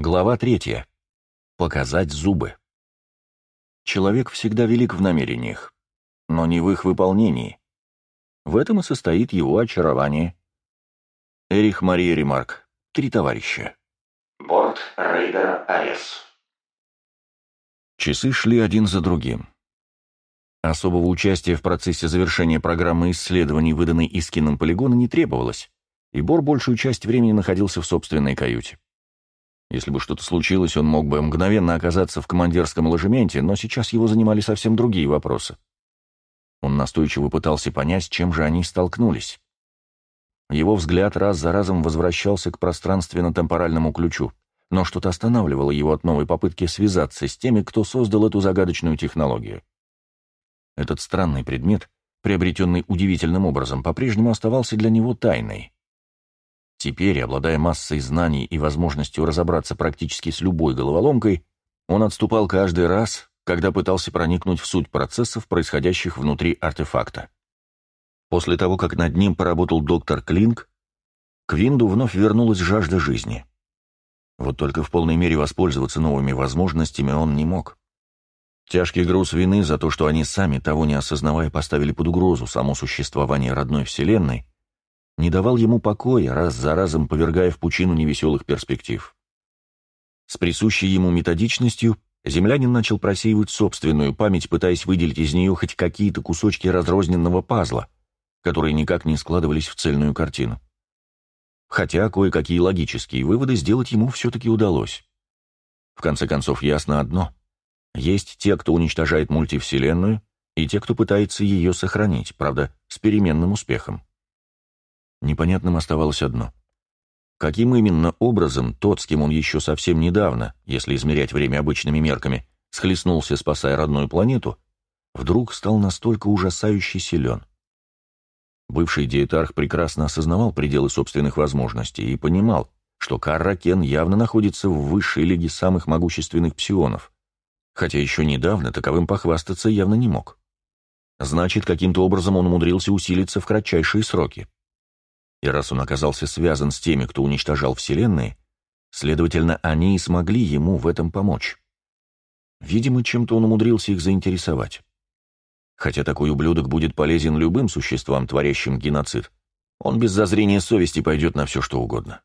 Глава третья. Показать зубы. Человек всегда велик в намерениях, но не в их выполнении. В этом и состоит его очарование. Эрих Мария Ремарк. Три товарища. Борт рейдера АЭС. Часы шли один за другим. Особого участия в процессе завершения программы исследований, выданной Искином полигона, не требовалось, и Бор большую часть времени находился в собственной каюте. Если бы что-то случилось, он мог бы мгновенно оказаться в командирском ложементе, но сейчас его занимали совсем другие вопросы. Он настойчиво пытался понять, чем же они столкнулись. Его взгляд раз за разом возвращался к пространственно-темпоральному ключу, но что-то останавливало его от новой попытки связаться с теми, кто создал эту загадочную технологию. Этот странный предмет, приобретенный удивительным образом, по-прежнему оставался для него тайной. Теперь, обладая массой знаний и возможностью разобраться практически с любой головоломкой, он отступал каждый раз, когда пытался проникнуть в суть процессов, происходящих внутри артефакта. После того, как над ним поработал доктор Клинк, к Винду вновь вернулась жажда жизни. Вот только в полной мере воспользоваться новыми возможностями он не мог. Тяжкий груз вины за то, что они сами, того не осознавая, поставили под угрозу само существование родной вселенной, не давал ему покоя, раз за разом повергая в пучину невеселых перспектив. С присущей ему методичностью землянин начал просеивать собственную память, пытаясь выделить из нее хоть какие-то кусочки разрозненного пазла, которые никак не складывались в цельную картину. Хотя кое-какие логические выводы сделать ему все-таки удалось. В конце концов, ясно одно. Есть те, кто уничтожает мультивселенную, и те, кто пытается ее сохранить, правда, с переменным успехом. Непонятным оставалось одно. Каким именно образом тот, с кем он еще совсем недавно, если измерять время обычными мерками, схлестнулся, спасая родную планету, вдруг стал настолько ужасающе силен? Бывший диетарх прекрасно осознавал пределы собственных возможностей и понимал, что Карракен явно находится в высшей лиге самых могущественных псионов, хотя еще недавно таковым похвастаться явно не мог. Значит, каким-то образом он умудрился усилиться в кратчайшие сроки. И раз он оказался связан с теми, кто уничтожал Вселенные, следовательно, они и смогли ему в этом помочь. Видимо, чем-то он умудрился их заинтересовать. Хотя такой ублюдок будет полезен любым существам, творящим геноцид, он без зазрения совести пойдет на все, что угодно.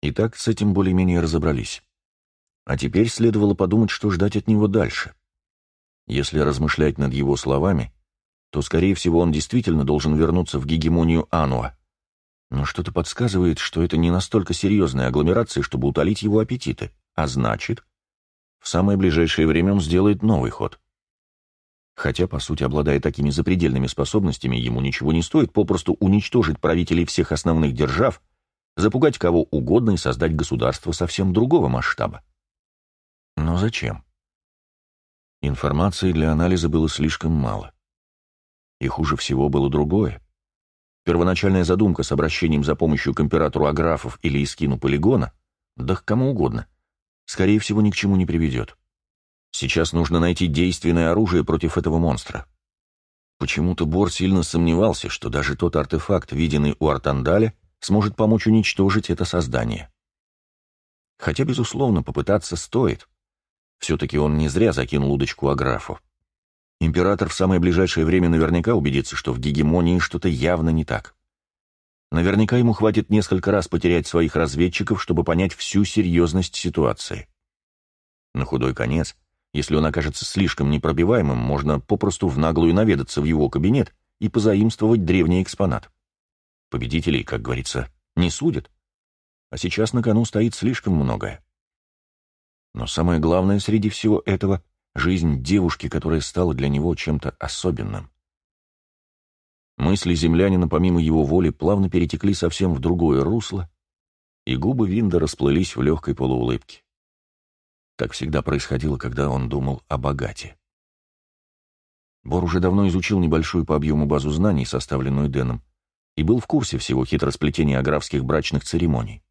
Итак, с этим более-менее разобрались. А теперь следовало подумать, что ждать от него дальше. Если размышлять над его словами, то, скорее всего, он действительно должен вернуться в гегемонию Ануа. Но что-то подсказывает, что это не настолько серьезная агломерация, чтобы утолить его аппетиты. А значит, в самое ближайшее время он сделает новый ход. Хотя, по сути, обладая такими запредельными способностями, ему ничего не стоит попросту уничтожить правителей всех основных держав, запугать кого угодно и создать государство совсем другого масштаба. Но зачем? Информации для анализа было слишком мало. И хуже всего было другое. Первоначальная задумка с обращением за помощью к императору Аграфов или Искину полигона, да к кому угодно, скорее всего, ни к чему не приведет. Сейчас нужно найти действенное оружие против этого монстра. Почему-то Бор сильно сомневался, что даже тот артефакт, виденный у Артандаля, сможет помочь уничтожить это создание. Хотя, безусловно, попытаться стоит. Все-таки он не зря закинул удочку Аграфу. Император в самое ближайшее время наверняка убедится, что в гегемонии что-то явно не так. Наверняка ему хватит несколько раз потерять своих разведчиков, чтобы понять всю серьезность ситуации. На худой конец, если он окажется слишком непробиваемым, можно попросту в наглую наведаться в его кабинет и позаимствовать древний экспонат. Победителей, как говорится, не судят. А сейчас на кону стоит слишком многое. Но самое главное среди всего этого жизнь девушки, которая стала для него чем-то особенным. Мысли землянина, помимо его воли, плавно перетекли совсем в другое русло, и губы Винда расплылись в легкой полуулыбке. Так всегда происходило, когда он думал о богате. Бор уже давно изучил небольшую по объему базу знаний, составленную Дэном, и был в курсе всего хитросплетения аграфских брачных церемоний.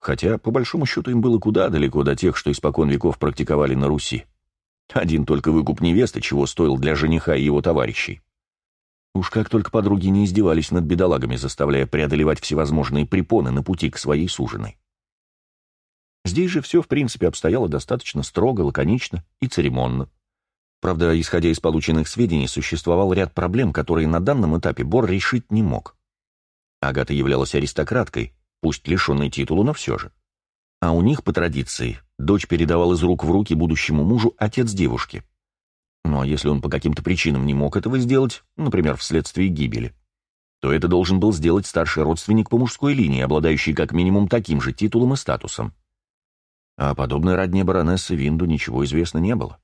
Хотя, по большому счету, им было куда далеко до тех, что испокон веков практиковали на Руси. Один только выкуп невесты, чего стоил для жениха и его товарищей. Уж как только подруги не издевались над бедолагами, заставляя преодолевать всевозможные препоны на пути к своей суженой. Здесь же все, в принципе, обстояло достаточно строго, лаконично и церемонно. Правда, исходя из полученных сведений, существовал ряд проблем, которые на данном этапе Бор решить не мог. Агата являлась аристократкой, пусть лишенной титула, но все же. А у них, по традиции, дочь передавал из рук в руки будущему мужу отец девушки. Ну а если он по каким-то причинам не мог этого сделать, например, вследствие гибели, то это должен был сделать старший родственник по мужской линии, обладающий как минимум таким же титулом и статусом. А подобной родне баронессы Винду ничего известно не было.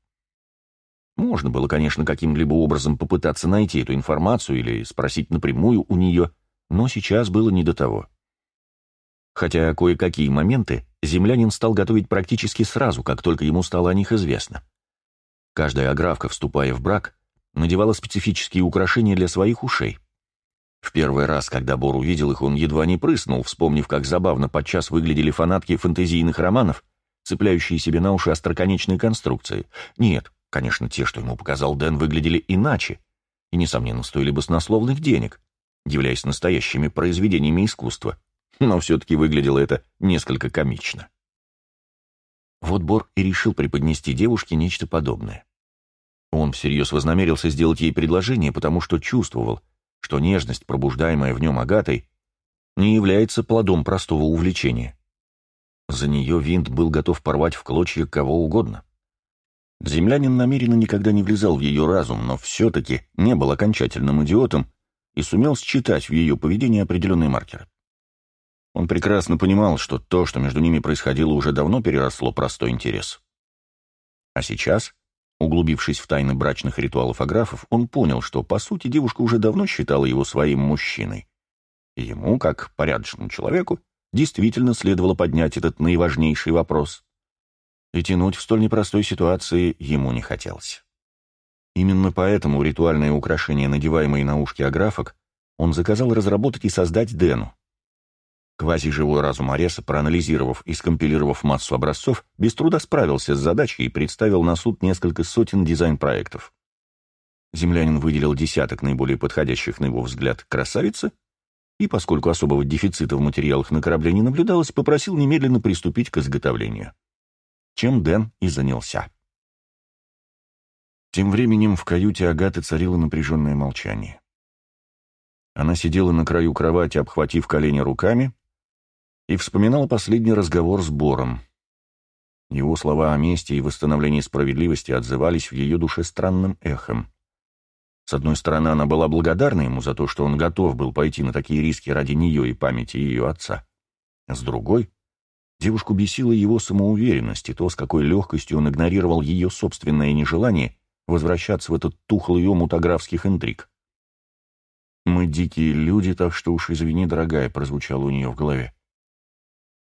Можно было, конечно, каким-либо образом попытаться найти эту информацию или спросить напрямую у нее, но сейчас было не до того. Хотя кое-какие моменты землянин стал готовить практически сразу, как только ему стало о них известно. Каждая аграфка, вступая в брак, надевала специфические украшения для своих ушей. В первый раз, когда Бор увидел их, он едва не прыснул, вспомнив, как забавно подчас выглядели фанатки фэнтезийных романов, цепляющие себе на уши остроконечные конструкции. Нет, конечно, те, что ему показал Дэн, выглядели иначе и, несомненно, стоили баснословных денег, являясь настоящими произведениями искусства но все-таки выглядело это несколько комично. Вот Бор и решил преподнести девушке нечто подобное. Он всерьез вознамерился сделать ей предложение, потому что чувствовал, что нежность, пробуждаемая в нем Агатой, не является плодом простого увлечения. За нее Винт был готов порвать в клочья кого угодно. Землянин намеренно никогда не влезал в ее разум, но все-таки не был окончательным идиотом и сумел считать в ее поведении определенные маркеры. Он прекрасно понимал, что то, что между ними происходило, уже давно переросло простой интерес. А сейчас, углубившись в тайны брачных ритуалов аграфов, он понял, что, по сути, девушка уже давно считала его своим мужчиной. Ему, как порядочному человеку, действительно следовало поднять этот наиважнейший вопрос. И тянуть в столь непростой ситуации ему не хотелось. Именно поэтому ритуальные украшения, надеваемые на ушки аграфок, он заказал разработать и создать Дэну, Квазиживой разум Ареса, проанализировав и скомпилировав массу образцов, без труда справился с задачей и представил на суд несколько сотен дизайн-проектов. Землянин выделил десяток наиболее подходящих на его взгляд красавицы, и, поскольку особого дефицита в материалах на корабле не наблюдалось, попросил немедленно приступить к изготовлению. Чем Дэн и занялся. Тем временем в каюте Агаты царило напряженное молчание. Она сидела на краю кровати, обхватив колени руками, и вспоминал последний разговор с Бором. Его слова о мести и восстановлении справедливости отзывались в ее душе странным эхом. С одной стороны, она была благодарна ему за то, что он готов был пойти на такие риски ради нее и памяти ее отца. С другой, девушку бесила его самоуверенность и то, с какой легкостью он игнорировал ее собственное нежелание возвращаться в этот тухлый омут аграфских интриг. «Мы дикие люди, так что уж извини, дорогая», — прозвучало у нее в голове.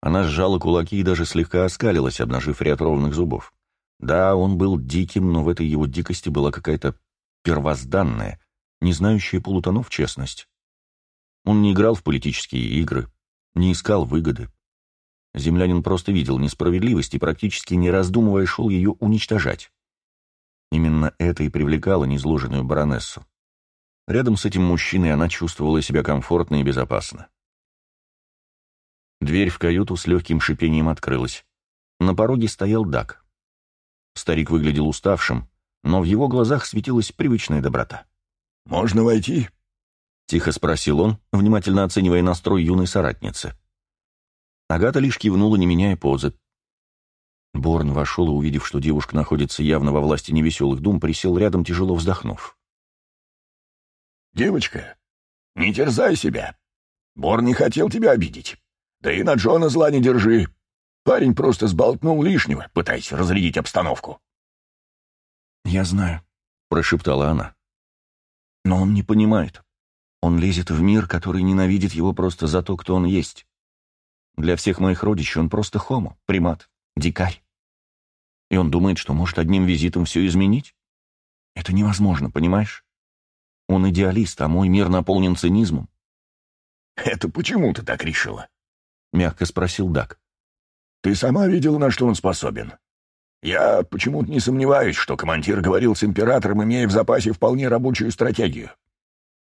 Она сжала кулаки и даже слегка оскалилась, обнажив ряд ровных зубов. Да, он был диким, но в этой его дикости была какая-то первозданная, не знающая полутонов честность. Он не играл в политические игры, не искал выгоды. Землянин просто видел несправедливость и практически не раздумывая шел ее уничтожать. Именно это и привлекало незложенную баронессу. Рядом с этим мужчиной она чувствовала себя комфортно и безопасно. Дверь в каюту с легким шипением открылась. На пороге стоял Дак. Старик выглядел уставшим, но в его глазах светилась привычная доброта. «Можно войти?» — тихо спросил он, внимательно оценивая настрой юной соратницы. Агата лишь кивнула, не меняя позы. Борн вошел и, увидев, что девушка находится явно во власти невеселых дум, присел рядом, тяжело вздохнув. «Девочка, не терзай себя. Борн не хотел тебя обидеть. Да и на Джона зла не держи. Парень просто сболтнул лишнего, пытаясь разрядить обстановку. «Я знаю», — прошептала она. «Но он не понимает. Он лезет в мир, который ненавидит его просто за то, кто он есть. Для всех моих родичей он просто хомо, примат, дикарь. И он думает, что может одним визитом все изменить. Это невозможно, понимаешь? Он идеалист, а мой мир наполнен цинизмом. «Это почему ты так решила?» — мягко спросил Дак. «Ты сама видела, на что он способен. Я почему-то не сомневаюсь, что командир говорил с императором, имея в запасе вполне рабочую стратегию.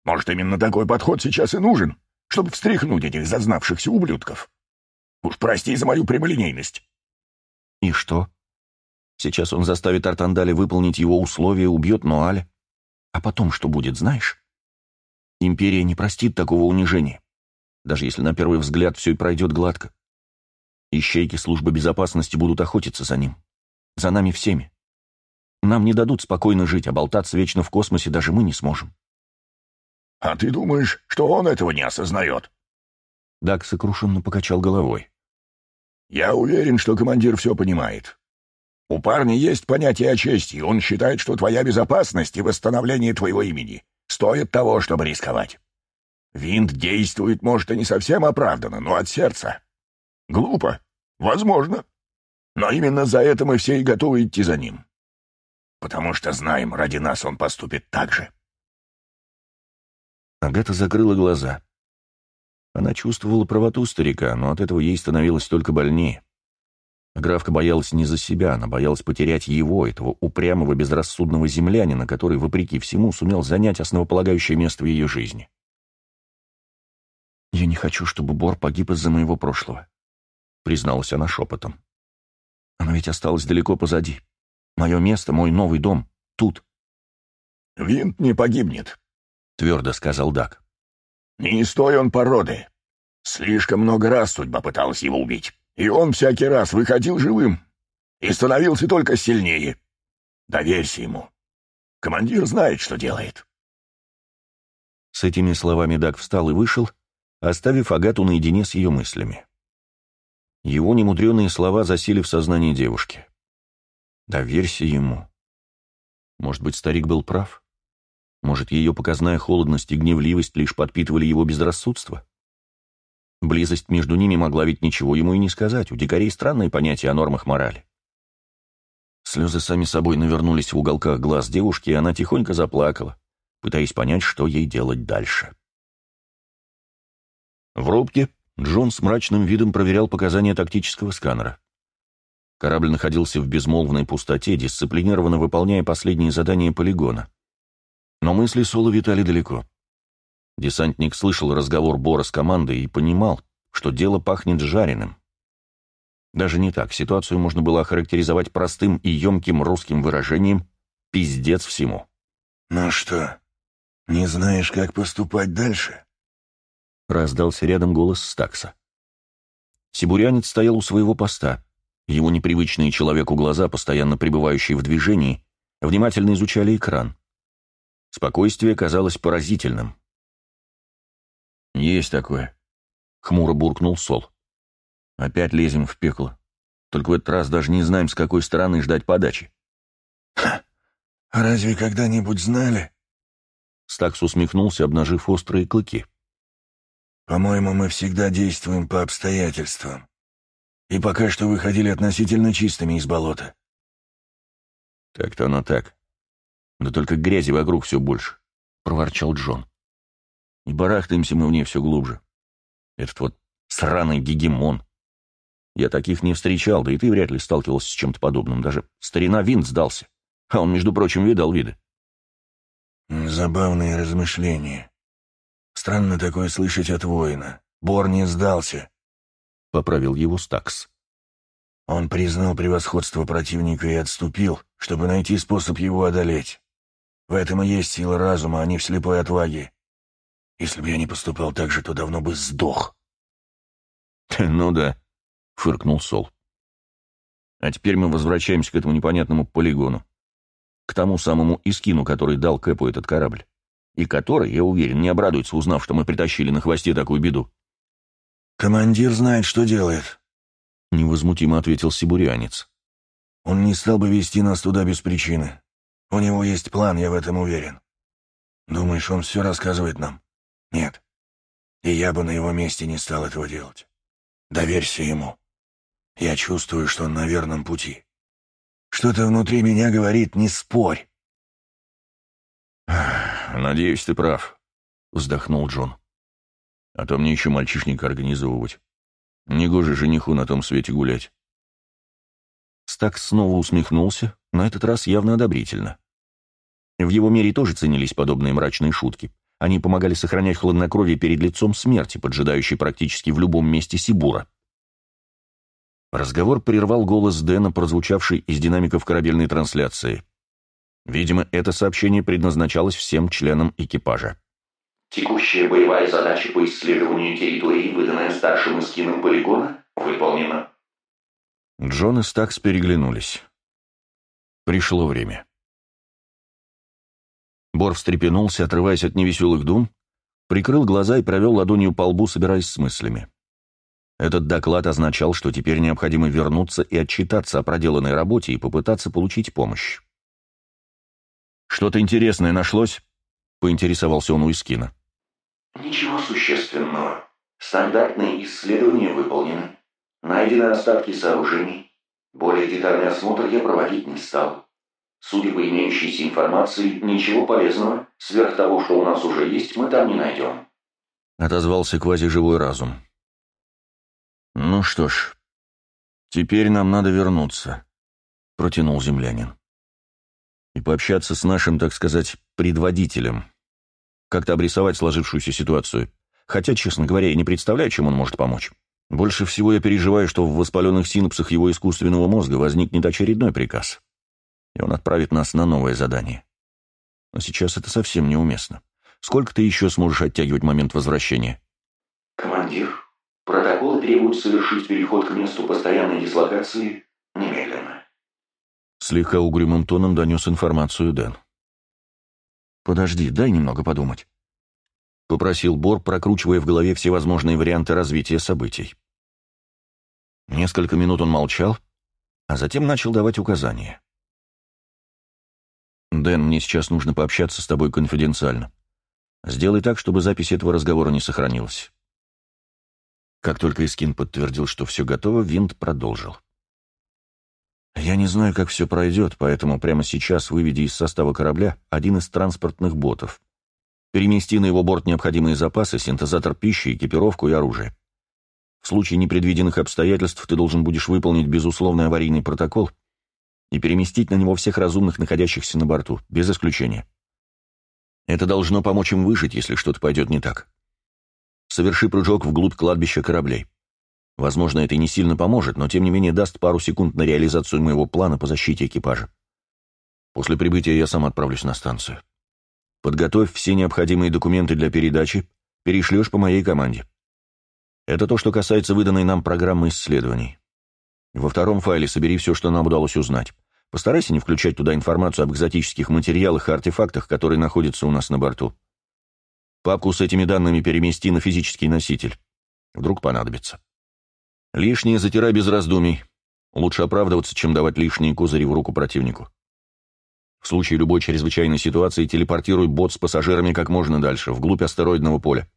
Может, именно такой подход сейчас и нужен, чтобы встряхнуть этих зазнавшихся ублюдков. Уж прости за мою прямолинейность. И что? Сейчас он заставит Артандали выполнить его условия, убьет Нуаля. А потом что будет, знаешь? Империя не простит такого унижения, даже если на первый взгляд все и пройдет гладко. Ищейки службы безопасности будут охотиться за ним. За нами всеми. Нам не дадут спокойно жить, а болтаться вечно в космосе даже мы не сможем. — А ты думаешь, что он этого не осознает? Даг сокрушенно покачал головой. — Я уверен, что командир все понимает. У парня есть понятие о чести, и он считает, что твоя безопасность и восстановление твоего имени стоят того, чтобы рисковать. Винт действует, может, и не совсем оправданно, но от сердца. Глупо. Возможно. Но именно за это мы все и готовы идти за ним. Потому что знаем, ради нас он поступит так же. Агата закрыла глаза. Она чувствовала правоту старика, но от этого ей становилось только больнее. Графка боялась не за себя, она боялась потерять его, этого упрямого безрассудного землянина, который, вопреки всему, сумел занять основополагающее место в ее жизни. «Я не хочу, чтобы Бор погиб из-за моего прошлого», — призналась она шепотом. «Оно ведь осталось далеко позади. Мое место, мой новый дом, тут». «Винт не погибнет», — твердо сказал Дак. «Не из той он породы. Слишком много раз судьба пыталась его убить. И он всякий раз выходил живым и становился только сильнее. Доверься ему. Командир знает, что делает. С этими словами Даг встал и вышел, оставив Агату наедине с ее мыслями. Его немудреные слова засели в сознании девушки. «Доверься ему». Может быть, старик был прав? Может, ее показная холодность и гневливость лишь подпитывали его безрассудство? Близость между ними могла ведь ничего ему и не сказать. У дикарей странные понятия о нормах морали. Слезы сами собой навернулись в уголках глаз девушки, и она тихонько заплакала, пытаясь понять, что ей делать дальше. В рубке Джон с мрачным видом проверял показания тактического сканера. Корабль находился в безмолвной пустоте, дисциплинированно выполняя последние задания полигона. Но мысли Соло витали далеко. Десантник слышал разговор Бора с командой и понимал, что дело пахнет жареным. Даже не так, ситуацию можно было охарактеризовать простым и емким русским выражением «пиздец всему». «Ну что, не знаешь, как поступать дальше?» Раздался рядом голос Стакса. Сибурянец стоял у своего поста. Его непривычные человеку глаза, постоянно пребывающие в движении, внимательно изучали экран. Спокойствие казалось поразительным. «Есть такое», — хмуро буркнул Сол. «Опять лезем в пекло. Только в этот раз даже не знаем, с какой стороны ждать подачи». «Ха! Разве когда-нибудь знали?» Стакс усмехнулся, обнажив острые клыки. «По-моему, мы всегда действуем по обстоятельствам. И пока что выходили относительно чистыми из болота». «Так-то оно так. Да только грязи вокруг все больше», — проворчал Джон. И барахтаемся мы в ней все глубже. Этот вот сраный гегемон. Я таких не встречал, да и ты вряд ли сталкивался с чем-то подобным. Даже старина Винт сдался. А он, между прочим, видал виды. Забавные размышления. Странно такое слышать от воина. Бор не сдался. Поправил его Стакс. Он признал превосходство противника и отступил, чтобы найти способ его одолеть. В этом и есть сила разума, а не в слепой отваге. Если бы я не поступал так же, то давно бы сдох. «Ну да», — фыркнул Сол. «А теперь мы возвращаемся к этому непонятному полигону. К тому самому Искину, который дал Кэпу этот корабль. И который, я уверен, не обрадуется, узнав, что мы притащили на хвосте такую беду». «Командир знает, что делает», — невозмутимо ответил сибурянец. «Он не стал бы вести нас туда без причины. У него есть план, я в этом уверен. Думаешь, он все рассказывает нам?» Нет. И я бы на его месте не стал этого делать. Доверься ему. Я чувствую, что он на верном пути. Что-то внутри меня говорит «не спорь». «Надеюсь, ты прав», — вздохнул Джон. «А то мне еще мальчишника организовывать. Негоже жениху на том свете гулять». Стакс снова усмехнулся, на этот раз явно одобрительно. В его мире тоже ценились подобные мрачные шутки. Они помогали сохранять хладнокровие перед лицом смерти, поджидающей практически в любом месте Сибура. Разговор прервал голос Дэна, прозвучавший из динамиков корабельной трансляции. Видимо, это сообщение предназначалось всем членам экипажа. Текущая боевая задача по исследованию территории, выданная старшим эскином полигона, выполнена. Джон и Стакс переглянулись. Пришло время. Бор встрепенулся, отрываясь от невеселых дум, прикрыл глаза и провел ладонью по лбу, собираясь с мыслями. Этот доклад означал, что теперь необходимо вернуться и отчитаться о проделанной работе и попытаться получить помощь. «Что-то интересное нашлось?» — поинтересовался он у Искина. Ничего существенного. Стандартные исследования выполнены. Найдены остатки сооружений. Более детальный осмотр я проводить не стал. Судя по имеющейся информации, ничего полезного, сверх того, что у нас уже есть, мы там не найдем. Отозвался квазиживой разум. Ну что ж, теперь нам надо вернуться, протянул землянин. И пообщаться с нашим, так сказать, предводителем. Как-то обрисовать сложившуюся ситуацию. Хотя, честно говоря, я не представляю, чем он может помочь. Больше всего я переживаю, что в воспаленных синапсах его искусственного мозга возникнет очередной приказ и он отправит нас на новое задание. Но сейчас это совсем неуместно. Сколько ты еще сможешь оттягивать момент возвращения? Командир, протокол требует совершить переход к месту постоянной дислокации немедленно. Слегка угрюмым тоном донес информацию Дэн. «Подожди, дай немного подумать», — попросил Бор, прокручивая в голове все возможные варианты развития событий. Несколько минут он молчал, а затем начал давать указания. «Дэн, мне сейчас нужно пообщаться с тобой конфиденциально. Сделай так, чтобы запись этого разговора не сохранилась». Как только Искин подтвердил, что все готово, Винт продолжил. «Я не знаю, как все пройдет, поэтому прямо сейчас выведи из состава корабля один из транспортных ботов. Перемести на его борт необходимые запасы, синтезатор пищи, экипировку и оружие. В случае непредвиденных обстоятельств ты должен будешь выполнить безусловный аварийный протокол — и переместить на него всех разумных, находящихся на борту, без исключения. Это должно помочь им выжить, если что-то пойдет не так. Соверши прыжок вглубь кладбища кораблей. Возможно, это не сильно поможет, но тем не менее даст пару секунд на реализацию моего плана по защите экипажа. После прибытия я сам отправлюсь на станцию. Подготовь все необходимые документы для передачи, перешлешь по моей команде. Это то, что касается выданной нам программы исследований. Во втором файле собери все, что нам удалось узнать. Постарайся не включать туда информацию об экзотических материалах и артефактах, которые находятся у нас на борту. Папку с этими данными перемести на физический носитель. Вдруг понадобится. Лишнее затирай без раздумий. Лучше оправдываться, чем давать лишние козыри в руку противнику. В случае любой чрезвычайной ситуации телепортируй бот с пассажирами как можно дальше, вглубь астероидного поля.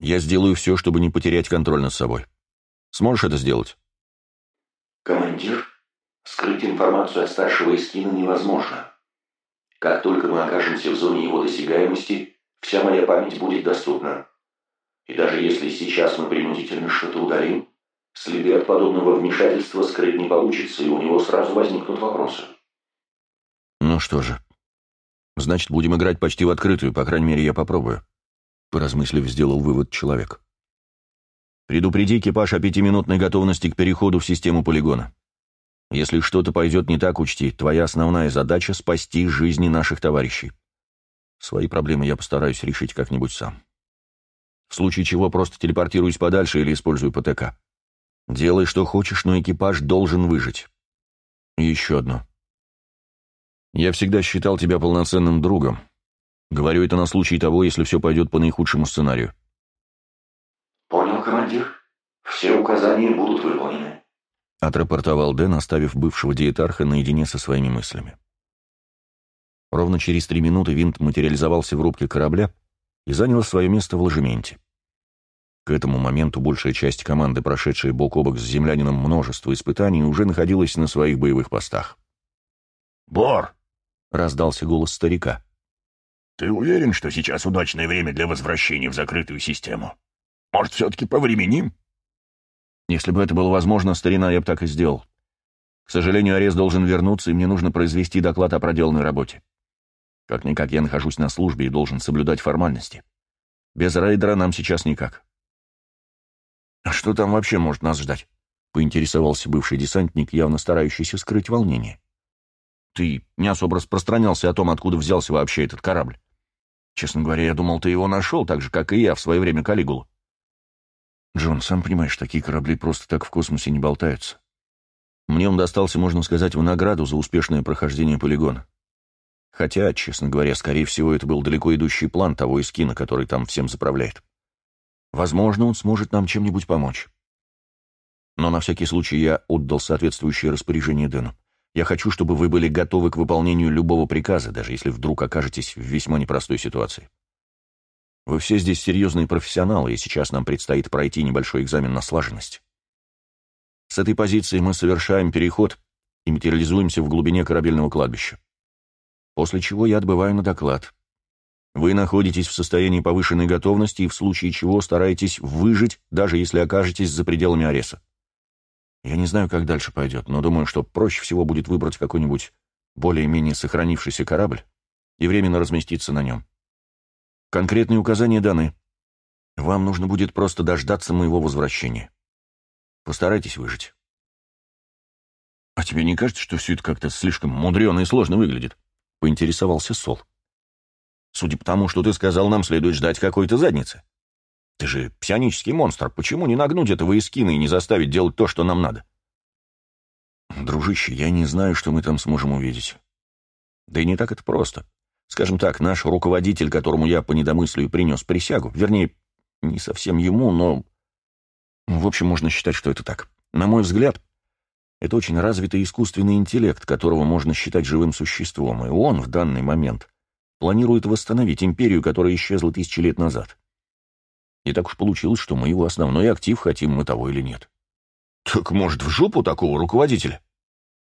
Я сделаю все, чтобы не потерять контроль над собой. Сможешь это сделать? «Командир, скрыть информацию от старшего Искина невозможно. Как только мы окажемся в зоне его досягаемости, вся моя память будет доступна. И даже если сейчас мы принудительно что-то удалим, следы от подобного вмешательства скрыть не получится, и у него сразу возникнут вопросы». «Ну что же, значит, будем играть почти в открытую, по крайней мере, я попробую», — поразмыслив, сделал вывод человек. Предупреди экипаж о пятиминутной готовности к переходу в систему полигона. Если что-то пойдет не так, учти, твоя основная задача — спасти жизни наших товарищей. Свои проблемы я постараюсь решить как-нибудь сам. В случае чего просто телепортируюсь подальше или использую ПТК. Делай, что хочешь, но экипаж должен выжить. И еще одно. Я всегда считал тебя полноценным другом. Говорю это на случай того, если все пойдет по наихудшему сценарию. «Понял, командир. Все указания будут выполнены», — отрапортовал Дэн, оставив бывшего диетарха наедине со своими мыслями. Ровно через три минуты винт материализовался в рубке корабля и занял свое место в ложементе. К этому моменту большая часть команды, прошедшая бок о бок с землянином множество испытаний, уже находилась на своих боевых постах. «Бор!» — раздался голос старика. «Ты уверен, что сейчас удачное время для возвращения в закрытую систему?» Может, все-таки повременим?» «Если бы это было возможно, старина, я бы так и сделал. К сожалению, арест должен вернуться, и мне нужно произвести доклад о проделанной работе. Как-никак я нахожусь на службе и должен соблюдать формальности. Без рейдера нам сейчас никак». «А что там вообще может нас ждать?» — поинтересовался бывший десантник, явно старающийся скрыть волнение. «Ты не особо распространялся о том, откуда взялся вообще этот корабль. Честно говоря, я думал, ты его нашел, так же, как и я в свое время Калигулу». «Джон, сам понимаешь, такие корабли просто так в космосе не болтаются. Мне он достался, можно сказать, в награду за успешное прохождение полигона. Хотя, честно говоря, скорее всего, это был далеко идущий план того эскина, который там всем заправляет. Возможно, он сможет нам чем-нибудь помочь. Но на всякий случай я отдал соответствующее распоряжение Дэну. Я хочу, чтобы вы были готовы к выполнению любого приказа, даже если вдруг окажетесь в весьма непростой ситуации. Вы все здесь серьезные профессионалы, и сейчас нам предстоит пройти небольшой экзамен на слаженность. С этой позиции мы совершаем переход и материализуемся в глубине корабельного кладбища. После чего я отбываю на доклад. Вы находитесь в состоянии повышенной готовности и в случае чего стараетесь выжить, даже если окажетесь за пределами Ареса. Я не знаю, как дальше пойдет, но думаю, что проще всего будет выбрать какой-нибудь более-менее сохранившийся корабль и временно разместиться на нем. Конкретные указания даны. Вам нужно будет просто дождаться моего возвращения. Постарайтесь выжить. «А тебе не кажется, что все это как-то слишком мудрено и сложно выглядит?» — поинтересовался Сол. «Судя по тому, что ты сказал, нам следует ждать какой-то задницы. Ты же псионический монстр, почему не нагнуть этого эскина и не заставить делать то, что нам надо?» «Дружище, я не знаю, что мы там сможем увидеть. Да и не так это просто. Скажем так, наш руководитель, которому я по недомыслию принес присягу, вернее, не совсем ему, но в общем, можно считать, что это так. На мой взгляд, это очень развитый искусственный интеллект, которого можно считать живым существом, и он в данный момент планирует восстановить империю, которая исчезла тысячи лет назад. И так уж получилось, что мы его основной актив, хотим мы того или нет. Так, может, в жопу такого руководителя?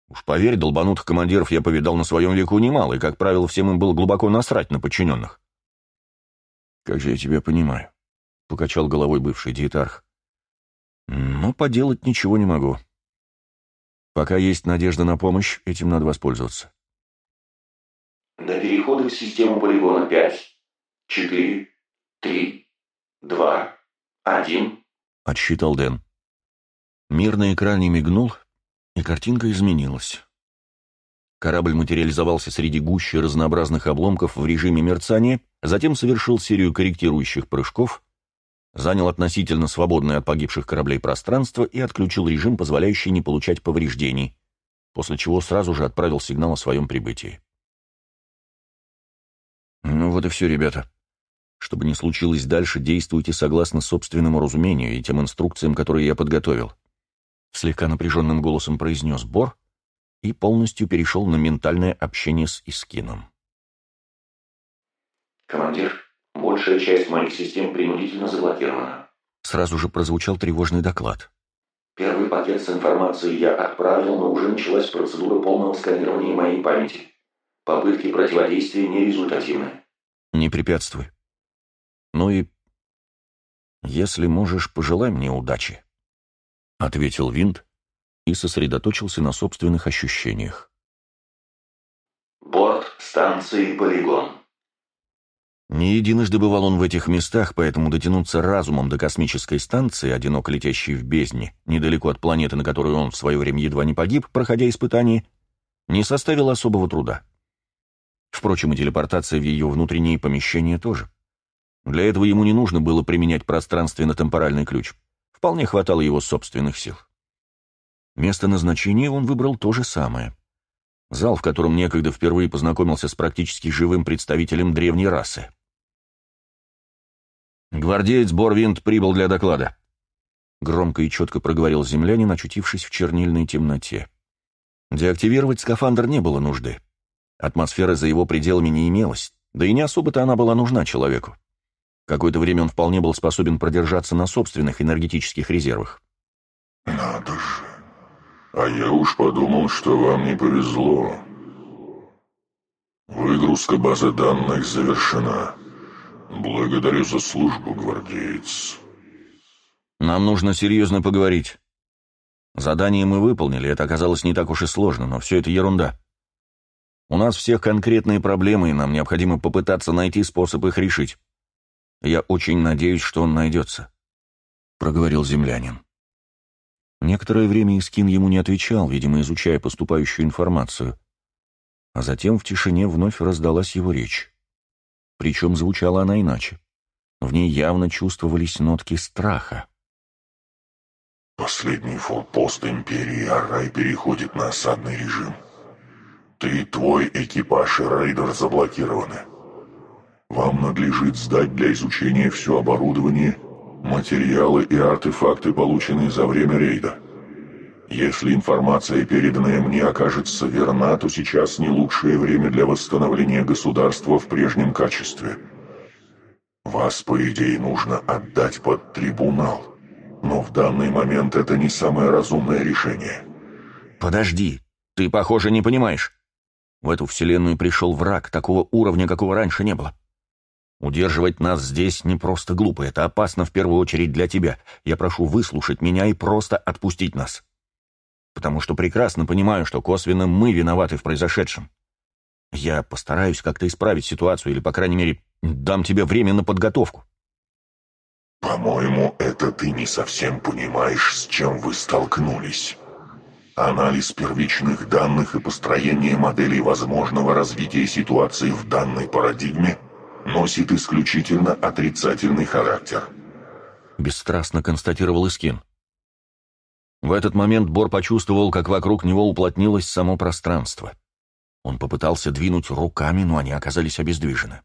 Уж поверь, долбанутых командиров я повидал на своем веку немало, и, как правило, всем им было глубоко насрать на подчиненных. «Как же я тебя понимаю», — покачал головой бывший диетарх. Но поделать ничего не могу. Пока есть надежда на помощь, этим надо воспользоваться. До перехода в систему полигона 5, 4, 3, 2, 1. Отсчитал Дэн. Мир на экране мигнул, и картинка изменилась. Корабль материализовался среди гущи разнообразных обломков в режиме мерцания, затем совершил серию корректирующих прыжков, занял относительно свободное от погибших кораблей пространство и отключил режим, позволяющий не получать повреждений, после чего сразу же отправил сигнал о своем прибытии. Ну вот и все, ребята. Чтобы не случилось дальше, действуйте согласно собственному разумению и тем инструкциям, которые я подготовил. Слегка напряженным голосом произнес Бор и полностью перешел на ментальное общение с Искином. «Командир, Большая часть моих систем принудительно заблокирована. Сразу же прозвучал тревожный доклад. Первый пакет с информацией я отправил, но уже началась процедура полного сканирования моей памяти. Попытки противодействия нерезультативны. Не препятствуй. Ну и... Если можешь, пожелай мне удачи. Ответил Винт и сосредоточился на собственных ощущениях. Борт станции «Полигон». Не единожды бывал он в этих местах, поэтому дотянуться разумом до космической станции, одиноко летящей в бездне, недалеко от планеты, на которой он в свое время едва не погиб, проходя испытания, не составило особого труда. Впрочем, и телепортация в ее внутренние помещения тоже. Для этого ему не нужно было применять пространственно-темпоральный ключ. Вполне хватало его собственных сил. Место назначения он выбрал то же самое. Зал, в котором некогда впервые познакомился с практически живым представителем древней расы. «Гвардеец Борвинд прибыл для доклада», — громко и четко проговорил землянин, очутившись в чернильной темноте. Деактивировать скафандр не было нужды. Атмосферы за его пределами не имелось, да и не особо-то она была нужна человеку. Какое-то время он вполне был способен продержаться на собственных энергетических резервах. «Надо же! А я уж подумал, что вам не повезло. Выгрузка базы данных завершена». «Благодарю за службу, гвардеец». «Нам нужно серьезно поговорить. Задание мы выполнили, это оказалось не так уж и сложно, но все это ерунда. У нас всех конкретные проблемы, и нам необходимо попытаться найти способ их решить. Я очень надеюсь, что он найдется», — проговорил землянин. Некоторое время Искин ему не отвечал, видимо, изучая поступающую информацию. А затем в тишине вновь раздалась его речь. Причем звучала она иначе. В ней явно чувствовались нотки страха. Последний форпост Империи Аррай переходит на осадный режим. Ты, твой экипаж и рейдер заблокированы. Вам надлежит сдать для изучения все оборудование, материалы и артефакты, полученные за время рейда. Если информация, переданная мне, окажется верна, то сейчас не лучшее время для восстановления государства в прежнем качестве. Вас, по идее, нужно отдать под трибунал, но в данный момент это не самое разумное решение. Подожди, ты, похоже, не понимаешь. В эту вселенную пришел враг такого уровня, какого раньше не было. Удерживать нас здесь не просто глупо, это опасно в первую очередь для тебя. Я прошу выслушать меня и просто отпустить нас. Потому что прекрасно понимаю, что косвенно мы виноваты в произошедшем. Я постараюсь как-то исправить ситуацию или, по крайней мере, дам тебе время на подготовку. По-моему, это ты не совсем понимаешь, с чем вы столкнулись. Анализ первичных данных и построение моделей возможного развития ситуации в данной парадигме – носит исключительно отрицательный характер. Бесстрастно констатировал Искин. В этот момент Бор почувствовал, как вокруг него уплотнилось само пространство. Он попытался двинуть руками, но они оказались обездвижены.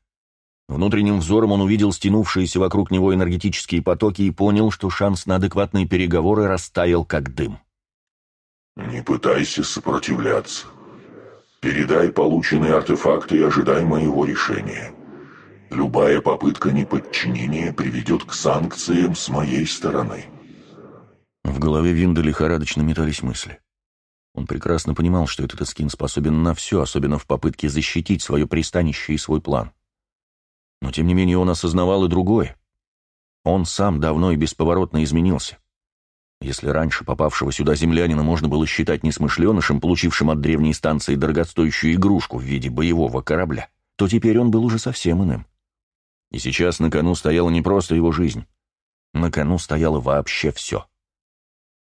Внутренним взором он увидел стянувшиеся вокруг него энергетические потоки и понял, что шанс на адекватные переговоры растаял как дым. «Не пытайся сопротивляться. Передай полученные артефакты и ожидай моего решения. Любая попытка неподчинения приведет к санкциям с моей стороны. В голове Винда лихорадочно метались мысли. Он прекрасно понимал, что этот скин способен на все, особенно в попытке защитить свое пристанище и свой план. Но тем не менее он осознавал и другое. Он сам давно и бесповоротно изменился. Если раньше попавшего сюда землянина можно было считать несмышленышем, получившим от древней станции дорогостоящую игрушку в виде боевого корабля, то теперь он был уже совсем иным. И сейчас на кону стояла не просто его жизнь. На кону стояло вообще все.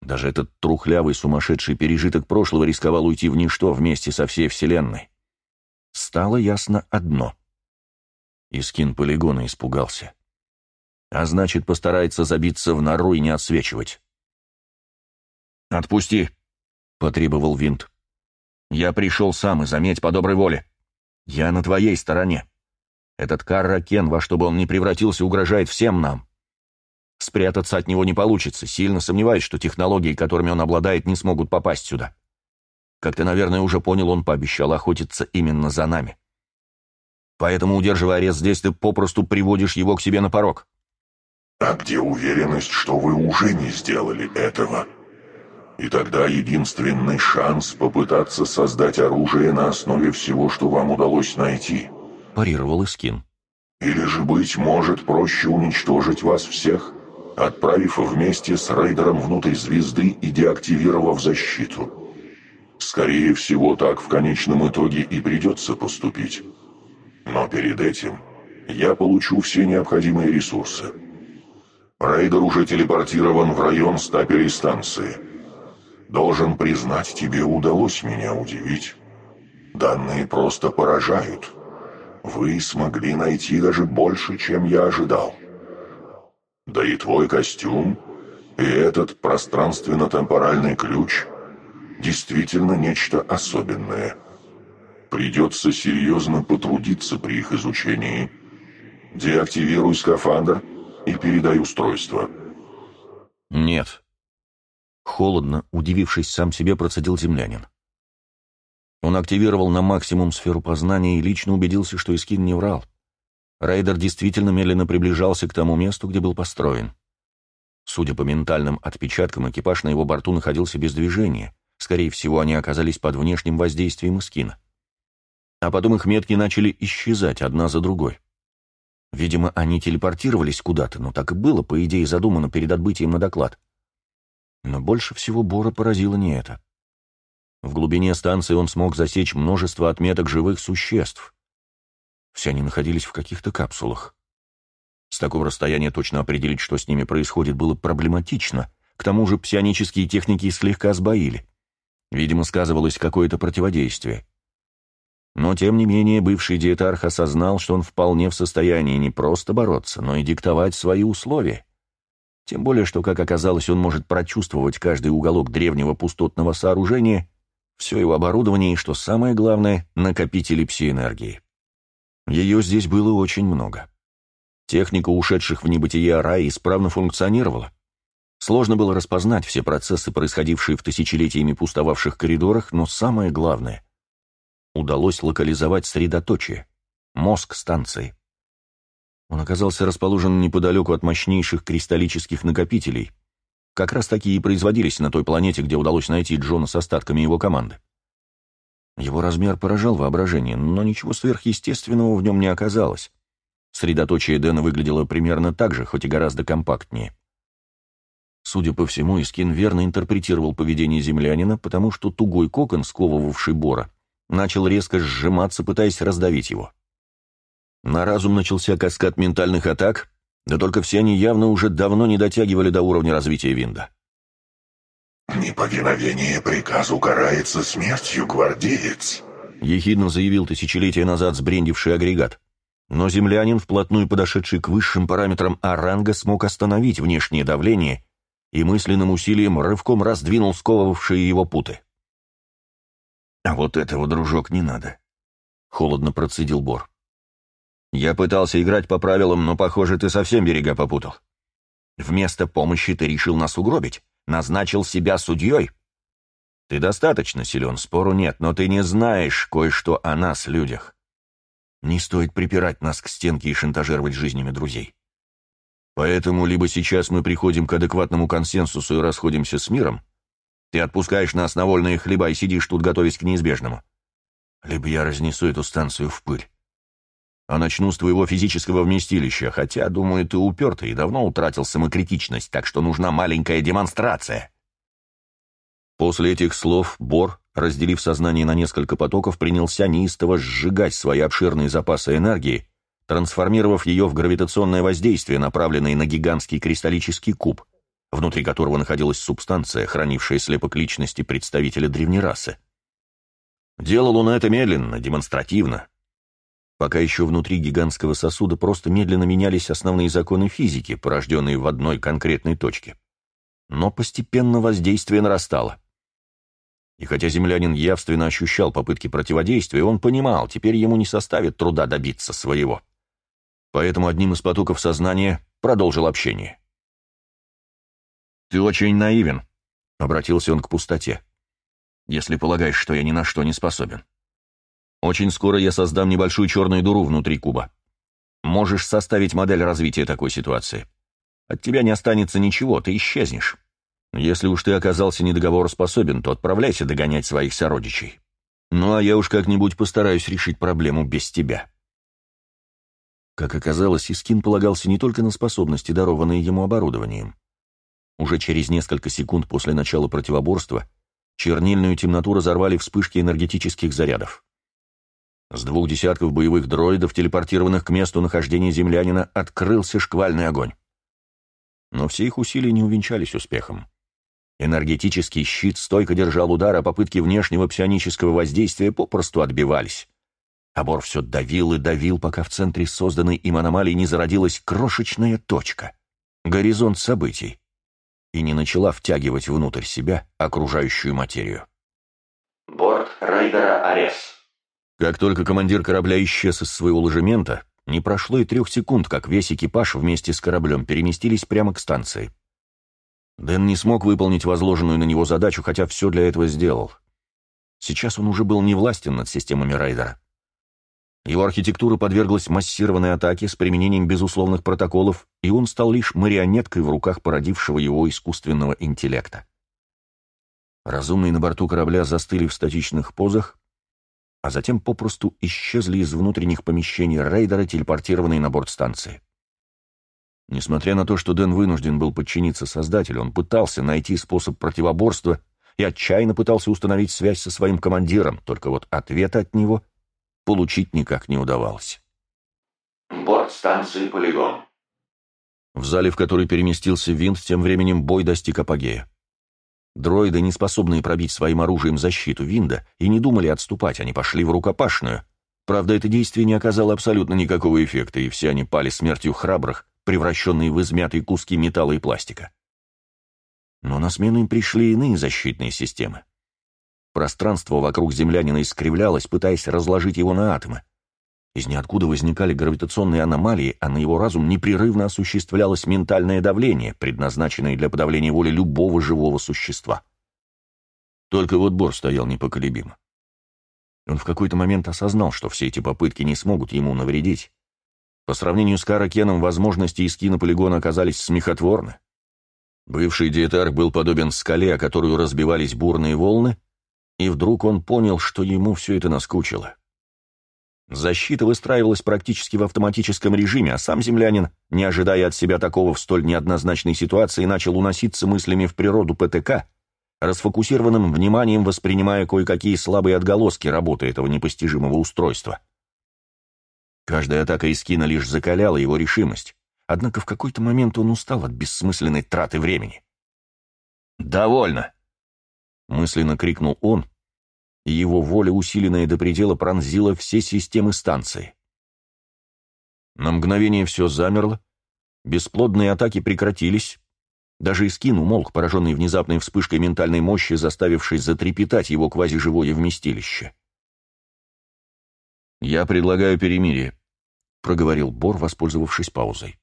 Даже этот трухлявый сумасшедший пережиток прошлого рисковал уйти в ничто вместе со всей Вселенной. Стало ясно одно. Искин полигона испугался. А значит, постарается забиться в нору и не отсвечивать. «Отпусти!» — потребовал Винт. «Я пришел сам, и заметь, по доброй воле. Я на твоей стороне. Этот Карракен, во что бы он ни превратился, угрожает всем нам. Спрятаться от него не получится, сильно сомневаюсь, что технологии, которыми он обладает, не смогут попасть сюда. Как ты, наверное, уже понял, он пообещал охотиться именно за нами. Поэтому, удерживая арест здесь, ты попросту приводишь его к себе на порог. А где уверенность, что вы уже не сделали этого? И тогда единственный шанс попытаться создать оружие на основе всего, что вам удалось найти —— парировал Искин. «Или же, быть может, проще уничтожить вас всех, отправив вместе с рейдером внутрь звезды и деактивировав защиту. Скорее всего, так в конечном итоге и придется поступить. Но перед этим я получу все необходимые ресурсы. Рейдер уже телепортирован в район стапелей станции. Должен признать, тебе удалось меня удивить. Данные просто поражают» вы смогли найти даже больше, чем я ожидал. Да и твой костюм, и этот пространственно-темпоральный ключ действительно нечто особенное. Придется серьезно потрудиться при их изучении. Деактивируй скафандр и передай устройство. Нет. Холодно, удивившись сам себе, процедил землянин. Он активировал на максимум сферу познания и лично убедился, что Искин не врал. Рейдер действительно медленно приближался к тому месту, где был построен. Судя по ментальным отпечаткам, экипаж на его борту находился без движения. Скорее всего, они оказались под внешним воздействием Искина. А потом их метки начали исчезать одна за другой. Видимо, они телепортировались куда-то, но так и было, по идее, задумано перед отбытием на доклад. Но больше всего Бора поразило не это. В глубине станции он смог засечь множество отметок живых существ. Все они находились в каких-то капсулах. С такого расстояния точно определить, что с ними происходит, было проблематично, К тому же псионические техники слегка сбоили. Видимо, сказывалось какое-то противодействие. Но, тем не менее, бывший диетарх осознал, что он вполне в состоянии не просто бороться, но и диктовать свои условия. Тем более, что, как оказалось, он может прочувствовать каждый уголок древнего пустотного сооружения, все его оборудование и, что самое главное, накопители пси-энергии. Ее здесь было очень много. Техника ушедших в небытие рая исправно функционировала. Сложно было распознать все процессы, происходившие в тысячелетиями пустовавших коридорах, но самое главное — удалось локализовать средоточие, мозг станции. Он оказался расположен неподалеку от мощнейших кристаллических накопителей. Как раз такие и производились на той планете, где удалось найти Джона с остатками его команды. Его размер поражал воображение, но ничего сверхъестественного в нем не оказалось. Средоточие Дэна выглядело примерно так же, хоть и гораздо компактнее. Судя по всему, Искин верно интерпретировал поведение землянина, потому что тугой кокон, сковывавший Бора, начал резко сжиматься, пытаясь раздавить его. На разум начался каскад ментальных атак, да только все они явно уже давно не дотягивали до уровня развития Винда. «Неповиновение приказу карается смертью, гвардеец», — ехидно заявил тысячелетия назад сбрендивший агрегат. Но землянин, вплотную подошедший к высшим параметрам Аранга, смог остановить внешнее давление и мысленным усилием рывком раздвинул сковывавшие его путы. «А вот этого, дружок, не надо», — холодно процедил Бор. «Я пытался играть по правилам, но, похоже, ты совсем берега попутал. Вместо помощи ты решил нас угробить, назначил себя судьей. Ты достаточно силен, спору нет, но ты не знаешь кое-что о нас, людях. Не стоит припирать нас к стенке и шантажировать жизнями друзей. Поэтому либо сейчас мы приходим к адекватному консенсусу и расходимся с миром, ты отпускаешь нас на вольные хлеба и сидишь тут, готовясь к неизбежному, либо я разнесу эту станцию в пыль. А начну с твоего физического вместилища, хотя, думаю, ты упертый и давно утратил самокритичность, так что нужна маленькая демонстрация. После этих слов Бор, разделив сознание на несколько потоков, принялся неистово сжигать свои обширные запасы энергии, трансформировав ее в гравитационное воздействие, направленное на гигантский кристаллический куб, внутри которого находилась субстанция, хранившая слепок личности представителя древней расы. Делал он это медленно, демонстративно. Пока еще внутри гигантского сосуда просто медленно менялись основные законы физики, порожденные в одной конкретной точке. Но постепенно воздействие нарастало. И хотя землянин явственно ощущал попытки противодействия, он понимал, теперь ему не составит труда добиться своего поэтому одним из потоков сознания продолжил общение. «Ты очень наивен», — обратился он к пустоте, «если полагаешь, что я ни на что не способен. Очень скоро я создам небольшую черную дуру внутри куба. Можешь составить модель развития такой ситуации. От тебя не останется ничего, ты исчезнешь. Если уж ты оказался недоговороспособен, то отправляйся догонять своих сородичей. Ну а я уж как-нибудь постараюсь решить проблему без тебя». Как оказалось, Искин полагался не только на способности, дарованные ему оборудованием. Уже через несколько секунд после начала противоборства чернильную темноту разорвали вспышки энергетических зарядов. С двух десятков боевых дроидов, телепортированных к месту нахождения землянина, открылся шквальный огонь. Но все их усилия не увенчались успехом. Энергетический щит стойко держал удар, а попытки внешнего псионического воздействия попросту отбивались. Абор все давил и давил, пока в центре созданной им аномалии не зародилась крошечная точка, горизонт событий, и не начала втягивать внутрь себя окружающую материю. Борт рейдера Арес. Как только командир корабля исчез из своего ложемента, не прошло и трех секунд, как весь экипаж вместе с кораблем переместились прямо к станции. Дэн не смог выполнить возложенную на него задачу, хотя все для этого сделал. Сейчас он уже был не властен над системами рейдера. Его архитектура подверглась массированной атаке с применением безусловных протоколов, и он стал лишь марионеткой в руках породившего его искусственного интеллекта. Разумные на борту корабля застыли в статичных позах, а затем попросту исчезли из внутренних помещений рейдера, телепортированные на борт станции. Несмотря на то, что Дэн вынужден был подчиниться Создателю, он пытался найти способ противоборства и отчаянно пытался установить связь со своим командиром, только вот ответа от него получить никак не удавалось. Борт станции «Полигон». В зале, в который переместился винт, тем временем бой достиг апогея. Дроиды, не способные пробить своим оружием защиту Винда, и не думали отступать, они пошли в рукопашную. Правда, это действие не оказало абсолютно никакого эффекта, и все они пали смертью храбрых, превращенные в измятые куски металла и пластика. Но на смену им пришли иные защитные системы. Пространство вокруг землянина искривлялось, пытаясь разложить его на атомы. Из ниоткуда возникали гравитационные аномалии, а на его разум непрерывно осуществлялось ментальное давление, предназначенное для подавления воли любого живого существа. Только вот Бор стоял непоколебимо. Он в какой-то момент осознал, что все эти попытки не смогут ему навредить. По сравнению с Каракеном возможности эскина полигона оказались смехотворны. Бывший диетарх был подобен скале, о которую разбивались бурные волны, и вдруг он понял, что ему все это наскучило. Защита выстраивалась практически в автоматическом режиме, а сам землянин, не ожидая от себя такого в столь неоднозначной ситуации, начал уноситься мыслями в природу ПТК, расфокусированным вниманием воспринимая кое-какие слабые отголоски работы этого непостижимого устройства. Каждая атака Искина лишь закаляла его решимость, однако в какой-то момент он устал от бессмысленной траты времени. «Довольно!» — мысленно крикнул он, и его воля, усиленная до предела, пронзила все системы станции. На мгновение все замерло, бесплодные атаки прекратились, даже Искин умолк, пораженный внезапной вспышкой ментальной мощи, заставившей затрепетать его квазиживое вместилище. «Я предлагаю перемирие», — проговорил Бор, воспользовавшись паузой.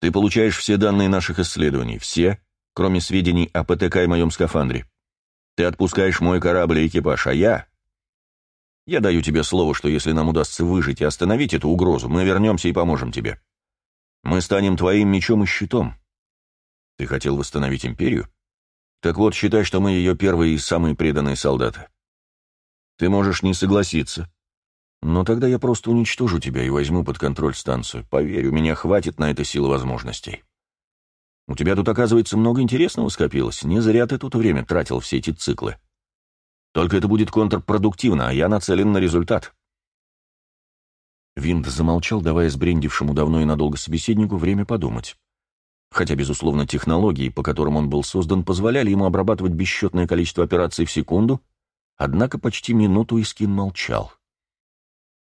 «Ты получаешь все данные наших исследований, все, кроме сведений о ПТК и моем скафандре. Ты отпускаешь мой корабль и экипаж, а я... Я даю тебе слово, что если нам удастся выжить и остановить эту угрозу, мы вернемся и поможем тебе. Мы станем твоим мечом и щитом. Ты хотел восстановить империю? Так вот, считай, что мы ее первые и самые преданные солдаты. Ты можешь не согласиться. Но тогда я просто уничтожу тебя и возьму под контроль станцию. Поверь, у меня хватит на это силы возможностей. У тебя тут, оказывается, много интересного скопилось. Не зря ты тут время тратил все эти циклы. Только это будет контрпродуктивно, а я нацелен на результат. Винд замолчал, давая сбрендившему давно и надолго собеседнику время подумать. Хотя, безусловно, технологии, по которым он был создан, позволяли ему обрабатывать бесчетное количество операций в секунду, однако почти минуту Искин молчал.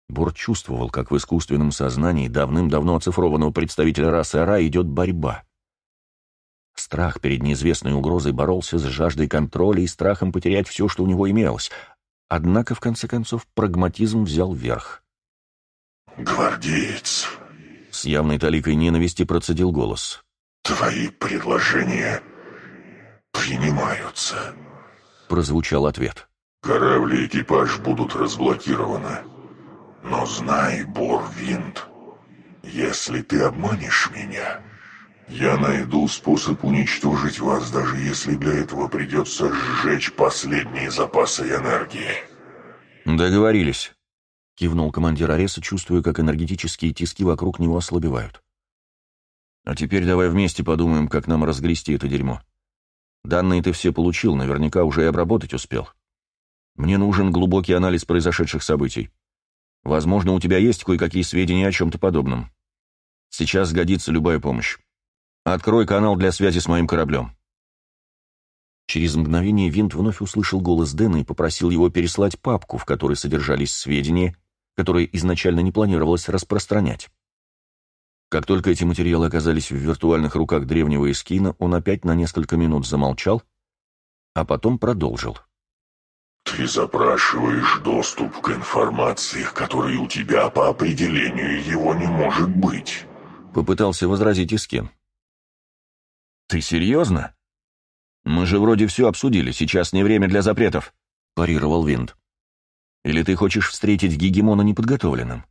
Бор чувствовал, как в искусственном сознании давным-давно оцифрованного представителя расы Ара идет борьба. Страх перед неизвестной угрозой боролся с жаждой контроля и страхом потерять все, что у него имелось. Однако, в конце концов, прагматизм взял верх. «Гвардеец!» С явной таликой ненависти процедил голос. «Твои предложения принимаются», — прозвучал ответ. «Корабли и экипаж будут разблокированы. Но знай, Борвинд, если ты обманешь меня, я найду способ уничтожить вас, даже если для этого придется сжечь последние запасы энергии. Договорились. Кивнул командир Ареса, чувствуя, как энергетические тиски вокруг него ослабевают. А теперь давай вместе подумаем, как нам разгрести это дерьмо. Данные ты все получил, наверняка уже и обработать успел. Мне нужен глубокий анализ произошедших событий. Возможно, у тебя есть кое-какие сведения о чем-то подобном. Сейчас сгодится любая помощь. Открой канал для связи с моим кораблем». Через мгновение Винт вновь услышал голос Дэна и попросил его переслать папку, в которой содержались сведения, которые изначально не планировалось распространять. Как только эти материалы оказались в виртуальных руках древнего эскина, он опять на несколько минут замолчал, а потом продолжил. «Ты запрашиваешь доступ к информации, которой у тебя по определению его не может быть», — попытался возразить Искин. «Ты серьезно? Мы же вроде все обсудили, сейчас не время для запретов», — парировал Винт. «Или ты хочешь встретить Гегемона неподготовленным?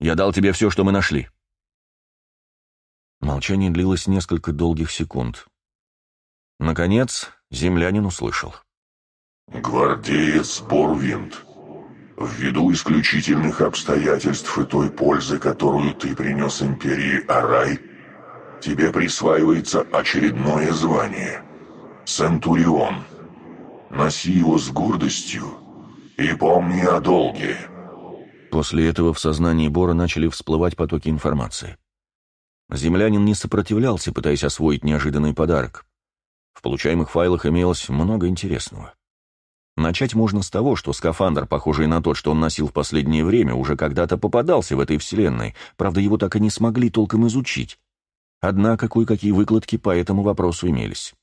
Я дал тебе все, что мы нашли». Молчание длилось несколько долгих секунд. Наконец, землянин услышал. «Гвардеец Борвинд, ввиду исключительных обстоятельств и той пользы, которую ты принес империи Арай, тебе присваивается очередное звание — Центурион. Носи его с гордостью и помни о долге». После этого в сознании Бора начали всплывать потоки информации. Землянин не сопротивлялся, пытаясь освоить неожиданный подарок. В получаемых файлах имелось много интересного. Начать можно с того, что скафандр, похожий на тот, что он носил в последнее время, уже когда-то попадался в этой вселенной, правда, его так и не смогли толком изучить. Однако кое-какие выкладки по этому вопросу имелись.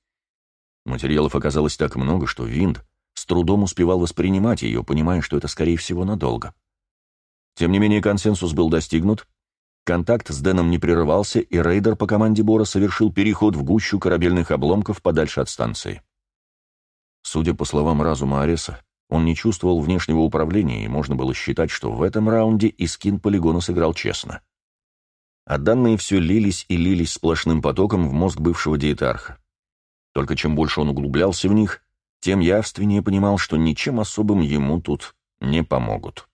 Материалов оказалось так много, что Винд с трудом успевал воспринимать ее, понимая, что это, скорее всего, надолго. Тем не менее, консенсус был достигнут, контакт с Дэном не прерывался, и рейдер по команде Бора совершил переход в гущу корабельных обломков подальше от станции. Судя по словам разума Ареса, он не чувствовал внешнего управления, и можно было считать, что в этом раунде Искин полигона сыграл честно. А данные все лились и лились сплошным потоком в мозг бывшего диетарха. Только чем больше он углублялся в них, тем явственнее понимал, что ничем особым ему тут не помогут.